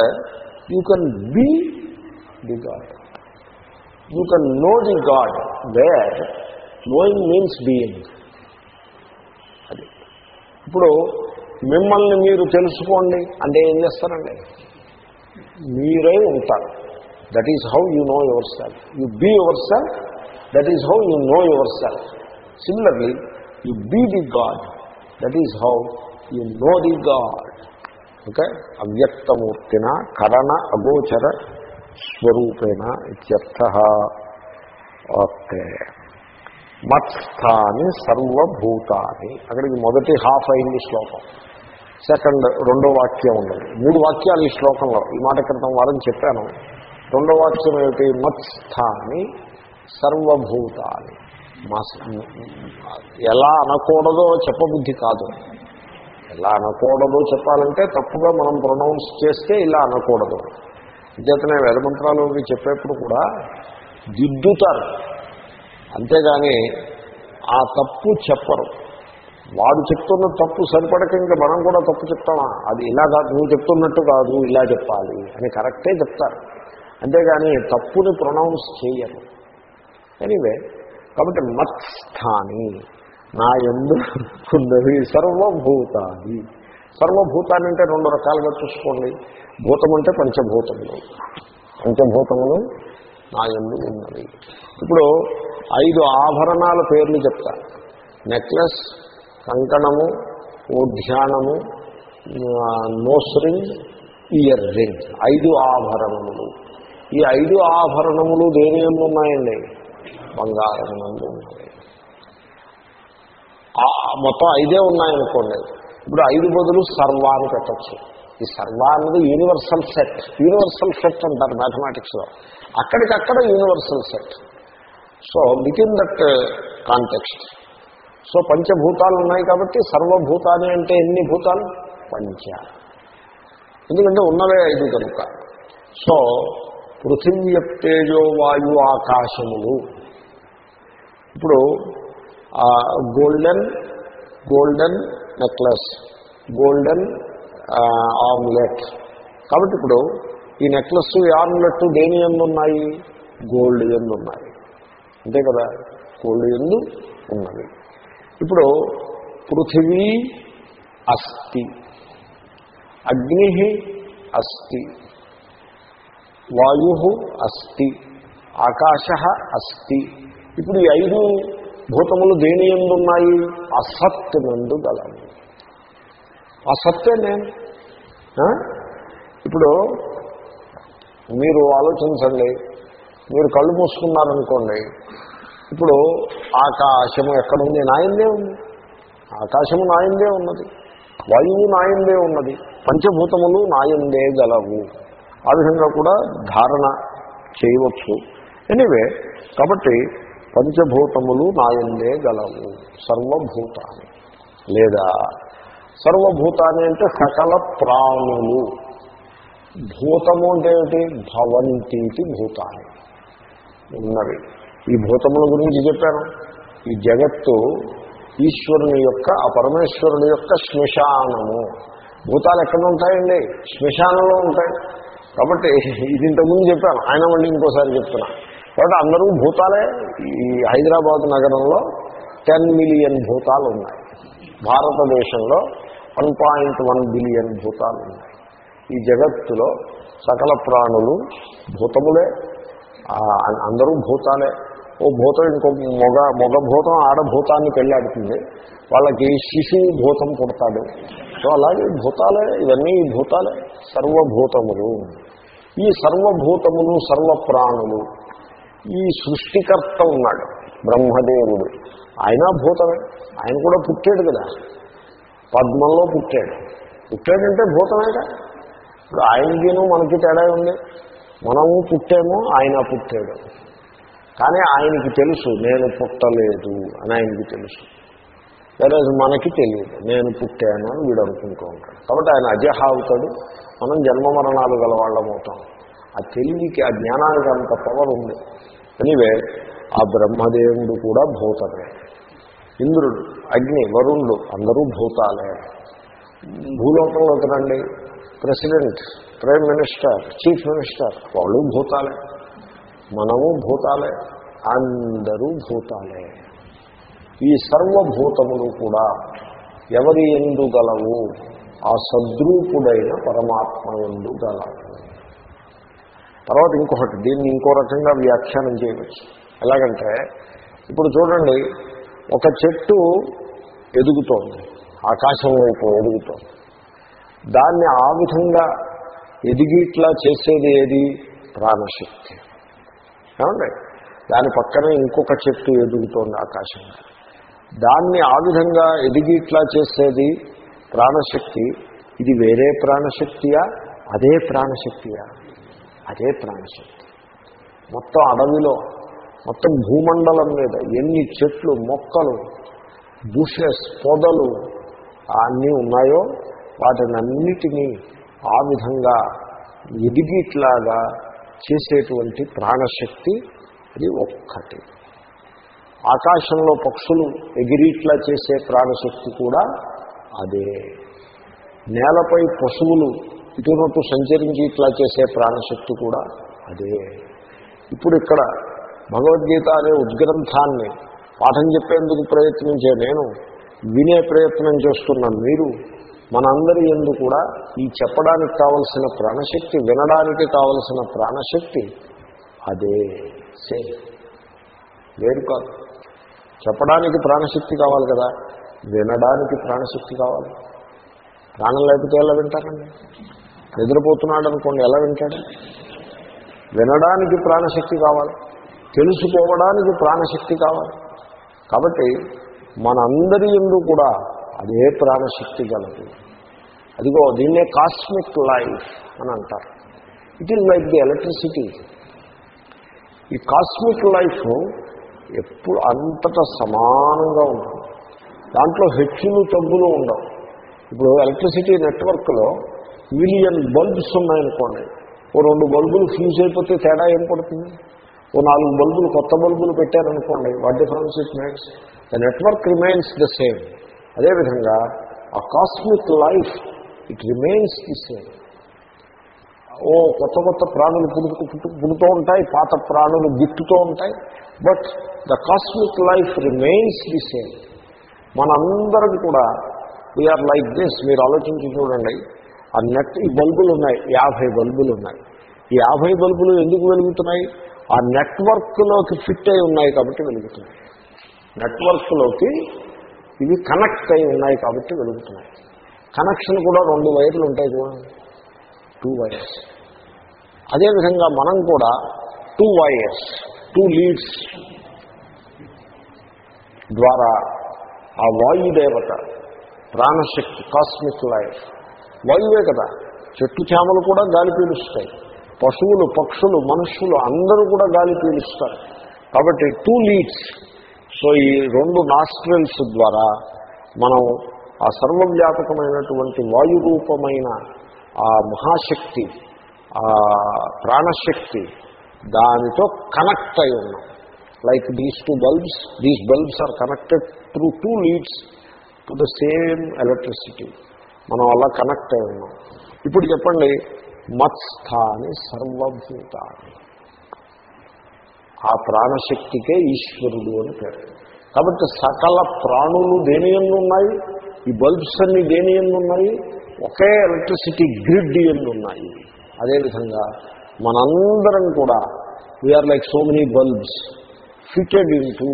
you can be the god you can know the god where knowing means being అది ఇప్పుడు మిమ్మల్ని మీరు తెలుసుకోండి అంటే ఏం చేస్తారండి? మీరే ఉంటారు. That is how you know yourself you be yourself that is how you know yourself similarly you be the God that is how you know the God okay అవ్యక్తమూర్తిన కరణ అగోచర స్వరూపేణ ఇత్యర్థ ఓకే మత్స్థాని సర్వభూతాని అక్కడికి మొదటి హాఫ్ అయింది శ్లోకం. సెకండ్ రెండో వాక్యం ఉన్నది మూడు వాక్యాలు ఈ శ్లోకంలో. ఈ మాట క్రితం వారం చెప్పాను. రెండో వాక్యం ఏమిటి? మత్స్థాని సర్వభూతాన్ని ఎలా అనకూడదో చెప్పబుద్ధి కాదు. ఎలా అనకూడదో చెప్పాలంటే తప్పుగా మనం ప్రొనౌన్స్ చేస్తే ఇలా అనకూడదు. అంతేతనే వేదమంత్రాలు చెప్పేప్పుడు కూడా దిద్దుతారు. అంతేగాని ఆ తప్పు చెప్పరు. వాడు చెప్తున్న తప్పు సరిపడక ఇంకా మనం కూడా తప్పు చెప్తామా? అది ఇలా కాదు నువ్వు చెప్తున్నట్టు కాదు ఇలా చెప్పాలి అని కరెక్టే చెప్తారు. అంతేగాని తప్పుని ప్రొనౌన్స్ చేయరు. ఎనీవే కాబట్టి మత్స్థాని నా ఎందు ఉన్నది సర్వభూతాది. సర్వభూతాన్ని అంటే రెండు రకాలుగా చూసుకోండి. భూతం అంటే పంచభూతములు. పంచభూతములు నా ఎందు ఉన్నది ఇప్పుడు ఐదు ఆభరణాల పేర్లు చెప్తా నెక్లెస్ కంకణము ఓధ్యానము నోస్ రింగ్ ఇయర్ రింగ్ ఐదు ఆభరణములు. ఈ ఐదు ఆభరణములు దేని ఉన్నాయండి? బంగారం నందు ఉన్నాయి. మొత్తం ఐదే ఉన్నాయనుకోండి. ఇప్పుడు ఐదు బదులు సర్వాన్ని పెట్టచ్చు. ఈ సర్వ అన్నది యూనివర్సల్ సెట్ యూనివర్సల్ సెట్ అంటారు మ్యాథమెటిక్స్లో అక్కడికక్కడ universal set so within that context so పంచభూతాలు ఉన్నాయి కాబట్టి సర్వభూతాన్ని అంటే ఎన్ని భూతాలు? పంచ. ఎందుకంటే ఉన్నవే ఐదు కనుక. సో పృథివ్యప్తేజో వాయు ఆకాశములు. ఇప్పుడు golden golden necklace golden omelette కాబట్టి ఇప్పుడు ఈ నెక్లెస్ ఈ ఆమ్లెట్ దేని ఎందు ఉన్నాయి? గోల్డ్ ఎందు ఉన్నాయి. అంతే కదా? గోల్డ్ ఎందు ఉన్నది ఇప్పుడు పృథివీ అస్థి అగ్ని అస్థి వాయు అస్థి ఆకాశ అస్థి ఇప్పుడు ఈ ఐదు భూతములు దేని ఎందున్నాయి అసత్ నందు గలవు. అసత్తే నేను ఇప్పుడు మీరు ఆలోచించండి. మీరు కళ్ళు మూసుకున్నారనుకోండి ఇప్పుడు ఆకాశము ఎక్కడుంది? నాయందే ఉంది. ఆకాశము నాయందే ఉన్నది. వాయువు నాయందే ఉన్నది. పంచభూతములు నాయందే గలవు. ఆ విధంగా కూడా ధారణ చేయవచ్చు. ఎనివే కాబట్టి పంచభూతములు నాయందే గలవు. సర్వభూతాన్ని. లేదా సర్వభూతాన్ని అంటే సకల ప్రాణులు. భూతము అంటే ఏమిటి? భవంతీతి భూతాన్ని. ఉన్నవి. ఈ భూతముల గురించి చెప్పాను. ఈ జగత్తు ఈశ్వరుని యొక్క ఆ పరమేశ్వరుని యొక్క శ్మశానము. భూతాలు ఎక్కడ ఉంటాయండి? శ్మశానంలో ఉంటాయి. కాబట్టి ఇది ఇంతకుముందు చెప్పాను. ఆయన మళ్ళీ ఇంకోసారి చెప్తున్నా. కాబట్టి అందరూ భూతాలే. ఈ హైదరాబాద్ నగరంలో టెన్ మిలియన్ భూతాలు ఉన్నాయి భారతదేశంలో వన్ పాయింట్ వన్ బిలియన్ భూతాలు ఉన్నాయి ఈ జగత్తులో సకల ప్రాణులు భూతములే. అందరూ భూతాలే. ఓ భూతం ఇంకో మొగ మొగ భూతం ఆడభూతాన్ని పెళ్ళాడుతుంది వాళ్ళకి శిశువు భూతం పుడతాడు. సో అలాగే భూతాలే ఇవన్నీ భూతాలే. సర్వభూతములు. ఈ సర్వభూతములు సర్వ ప్రాణులు ఈ సృష్టికర్త ఉన్నాడు బ్రహ్మదేవుడు. ఆయన భూతమే. ఆయన కూడా పుట్టాడు కదా. పద్మంలో పుట్టాడు. పుట్టాడంటే భూతమేగా? ఇప్పుడు ఆయనకిను మనకి తేడా ఉంది మనము పుట్టాము ఆయన పుట్టాడు. కానీ ఆయనకి తెలుసు నేను పుట్టలేదు అని ఆయనకి తెలుసు. వేరే మనకి తెలియదు నేను పుట్టాను అని వీడు అనుకుంటూ ఉంటాడు. కాబట్టి ఆయన అజహ అవుతాడు మనం జన్మ మరణాలు గలవాళ్ళం అవుతాం. ఆ తెలివికి ఆ జ్ఞానానికి అంత పవర్ ఉంది. ఎనివే ఆ బ్రహ్మదేవుడు కూడా భూతమే. ఇంద్రుడు అగ్ని వరుణుడు అందరూ భూతాలే. భూలోకంలోకి రండి. President prime minister chief minister వాళ్ళు భూతాలే. మనము భూతాలే. అందరూ భూతాలే. ఈ సర్వభూతములు కూడా ఎవరి ఎందు గలవు? ఆ సద్రూపుడైన పరమాత్మ ఎందు గలవు. తర్వాత ఇంకొకటి దీన్ని ఇంకో రకంగా వ్యాఖ్యానం చేయవచ్చు. ఎలాగంటే ఇప్పుడు చూడండి ఒక చెట్టు ఎదుగుతోంది. ఆకాశం వైపు ఎదుగుతోంది. దాన్ని ఆ విధంగా ఎదిగిట్లా చేసేది ఏది? ప్రాణశక్తి. ఏమండి? దాని పక్కనే ఇంకొక చెట్టు ఎదుగుతోంది ఆకాశం. దాన్ని ఆ విధంగా ఎదిగిట్లా చేసేది ప్రాణశక్తి. ఇది వేరే ప్రాణశక్తియా? అదే ప్రాణశక్తియా? అదే ప్రాణశక్తి. మొత్తం అడవిలో మొత్తం భూమండలం మీద ఎన్ని చెట్లు మొక్కలు బుషెస్ పొదలు అన్నీ ఉన్నాయో వాటినన్నిటినీ ఆ విధంగా ఎదిగిట్లాగా చేసేటువంటి ప్రాణశక్తి అది ఒక్కటి. ఆకాశంలో పక్షులు ఎగిరిట్లా చేసే ప్రాణశక్తి కూడా అదే. నేలపై పశువులు ఇటునట్టు సంచరించి ఇట్లా చేసే ప్రాణశక్తి కూడా అదే. ఇప్పుడు ఇక్కడ భగవద్గీత అనే ఉద్గ్రంథాన్ని పాఠం చెప్పేందుకు ప్రయత్నించే నేను వినే ప్రయత్నం చేస్తున్న మీరు మనందరి ఎందు కూడా ఈ చెప్పడానికి కావలసిన ప్రాణశక్తి వినడానికి కావలసిన ప్రాణశక్తి అదే సేమ్. వేరు కాదు. చెప్పడానికి ప్రాణశక్తి కావాలి కదా వినడానికి ప్రాణశక్తి కావాలి. ప్రాణం లేకపోతే ఎలా వింటారండి? నిద్రపోతున్నాడు అనుకోండి ఎలా వింటాడు? వినడానికి ప్రాణశక్తి కావాలి. తెలుసుకోవడానికి ప్రాణశక్తి కావాలి. కాబట్టి మనందరి ఎందు కూడా అదే ప్రాణశక్తి గలదు. అదిగో దీన్నే కాస్మిక్ లైఫ్ అని అంటారు. It is like the electricity ఈ కాస్మిక్ లైఫ్ ఎప్పుడు అంతటా సమానంగా ఉంటుంది. దాంట్లో హెచ్చులు తగ్గులు ఉండవు. ఇప్పుడు ఎలక్ట్రిసిటీ నెట్వర్క్లో మిలియన్ బల్బ్స్ ఉన్నాయనుకోండి. ఓ రెండు బల్బులు ఫ్యూజ్ అయిపోతే తేడా ఏం పడుతుంది? ఓ నాలుగు బల్బులు కొత్త బల్బులు పెట్టారనుకోండి what difference it makes the network remains the same అదేవిధంగా ఆ cosmic life it remains the same ఓ కొత్త కొత్త ప్రాణులు పుడుతూ పుడుతూ ఉంటాయి పాత ప్రాణులు గిట్టుతూ ఉంటాయి but the cosmic life remains the same మనందరం కూడా వీఆర్ లైక్ దిస్ మీరు ఆలోచించి చూడండి ఆ నెట్ ఈ బల్బులు ఉన్నాయి యాభై బల్బులు ఉన్నాయి. ఈ యాభై బల్బులు ఎందుకు వెలుగుతున్నాయి? ఆ నెట్వర్క్లోకి ఫిట్ అయి ఉన్నాయి కాబట్టి వెలుగుతున్నాయి. నెట్వర్క్లోకి ఇవి కనెక్ట్ అయి ఉన్నాయి కాబట్టి వెలుగుతున్నాయి. కనెక్షన్ కూడా రెండు వైర్లు ఉంటాయి చూడండి. టూ వైర్స్ అదేవిధంగా మనం కూడా టూ వైర్స్ టూ లీడ్స్ ద్వారా ఆ వాయుదేవత ప్రాణశక్తి కాస్మిక్ లైఫ్ వాయువే కదా. చెట్టు చేమలు కూడా గాలి పీలుస్తాయి. పశువులు పక్షులు మనుషులు అందరూ కూడా గాలి పీలుస్తారు. కాబట్టి టూ లీడ్స్ సో ఈ రెండు నాస్ట్రల్స్ ద్వారా మనం ఆ సర్వవ్యాపకమైనటువంటి వాయురూపమైన ఆ మహాశక్తి ఆ ప్రాణశక్తి దానితో కనెక్ట్ అయి ఉన్నాం. Like these two bulbs these bulbs are connected through two leads to the same electricity మనం అలా కనెక్ట్ అయి ఉన్నాం. ఇప్పుడు చెప్పండి మత్స్థాని సర్వభూతాన్ని ఆ ప్రాణశక్తికే ఈశ్వరుడు అని పేరు. కాబట్టి సకల ప్రాణులు దేని ఉన్నాయి? ఈ బల్బ్స్ అన్ని దేని ఉన్నాయి? ఒకే ఎలక్ట్రిసిటీ గ్రిడ్ ఎందు ఉన్నాయి. అదేవిధంగా మనందరం కూడా we are like so many bulbs fitted into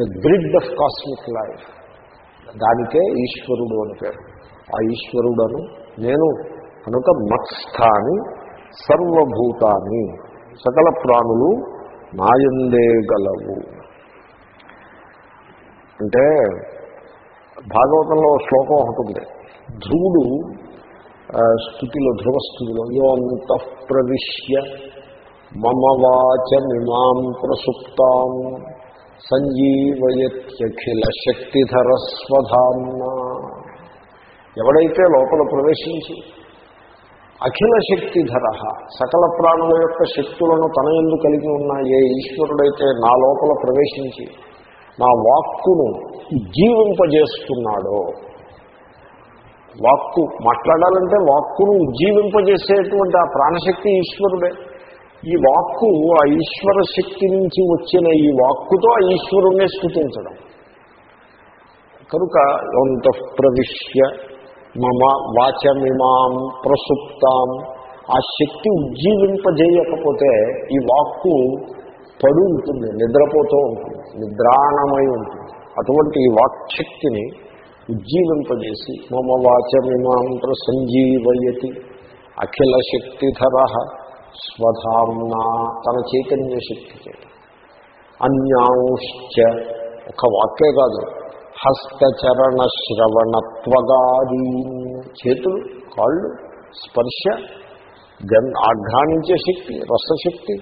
the grid of cosmic life దానికే ఈశ్వరుడు అని పేరు. ఆ ఈశ్వరుడను నేను కనుక మత్స్థాని సర్వభూతాన్ని సకల ప్రాణులు నాయందే గలవు. అంటే భాగవతంలో శ్లోకం ఒకటి ఉంది. ధ్రువుడు స్థుతిలో ధ్రువ స్థుతిలో యోంత ప్రవిశ్య మమ ప్రసుప్తాం సంజీవయత్యఖిల శక్తిధరస్వధాన్న ఎవడైతే లోపల ప్రవేశించి అఖిల శక్తిధర సకల ప్రాణుల యొక్క శక్తులను తన ఎందు కలిగి ఉన్న ఏ ఈశ్వరుడైతే నా లోపల ప్రవేశించి నా వాక్కును ఉజ్జీవింపజేస్తున్నాడో వాక్కు మాట్లాడాలంటే వాక్కును ఉజ్జీవింపజేసేటువంటి ఆ ప్రాణశక్తి ఈశ్వరుడే. ఈ వాక్కు ఆ ఈశ్వర శక్తి నుంచి వచ్చిన ఈ వాక్కుతో ఆ ఈశ్వరుణ్ణే స్థుతించడం. కనుక ఎంత ప్రవిశ్య మమ వాచమిమాం ప్రసుప్తాం. ఆ శక్తి ఉజ్జీవింపజేయకపోతే ఈ వాక్కు పడు ఉంటుంది నిద్రపోతూ ఉంటుంది నిద్రాణమై ఉంటుంది. అటువంటి ఈ వాక్శక్తిని ఉజ్జీవింపజేసి మమ వాచమిమాం ప్రసంజీవయతి. అఖిల శక్తిధర స్వధామ్నా తన చైతన్య శక్తి చేత. అన్యాంశ్చ ఒక వాక్యే కాదు హస్తచరణ శ్రవణత్వగాది చేతులు కాళ్ళు స్పర్శ గన్ ఆఘ్రానించే శక్తి రసశక్తి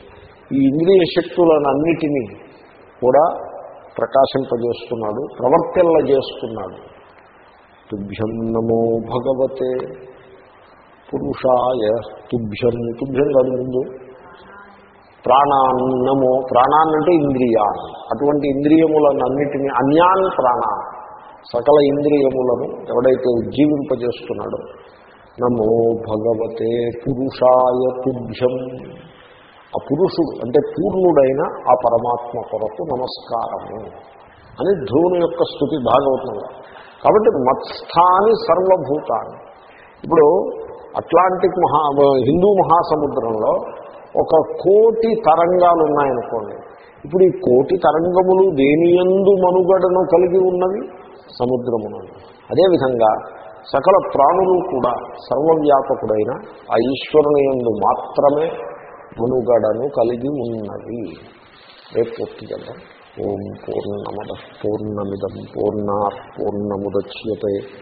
ఈ ఇంద్రియ శక్తులనన్నిటినీ కూడా ప్రకాశింపజేస్తున్నాడు ప్రవర్తిల్ల చేస్తున్నాడు తుభ్యం నమో భగవతే. పురుషాయ తుభ్యం తుభ్యం కాదు ముందు ప్రాణాన్నము ప్రాణాన్నంటే ఇంద్రియాన్ని అటువంటి ఇంద్రియములనన్నిటినీ అన్యాన్ ప్రాణ సకల ఇంద్రియములను ఎవడైతే ఉజ్జీవింపజేస్తున్నాడో నమో భగవతే పురుషాయ తుభ్యం. ఆ పురుషుడు అంటే పూర్ణుడైన ఆ పరమాత్మ కొరకు నమస్కారము అని ధ్రువుని యొక్క స్థుతి భాగవతంలో. కాబట్టి మత్స్థాని సర్వభూతాన్ని. ఇప్పుడు అట్లాంటిక్ మహా హిందూ మహాసముద్రంలో ఒక కోటి తరంగాలు ఉన్నాయనుకోండి ఇప్పుడు ఈ కోటి తరంగములు దేనియందు మనుగడను కలిగి ఉన్నవి? సముద్రమునందు. అదేవిధంగా సకల ప్రాణులు కూడా సర్వవ్యాపకుడైన ఆ ఈశ్వరుని యందు మాత్రమే మనుగడను కలిగి ఉన్నవి. రేపు పూర్తి చేద్దాం. ఓం పూర్ణమద పూర్ణమిదం పూర్ణా పూర్ణముద్యతే.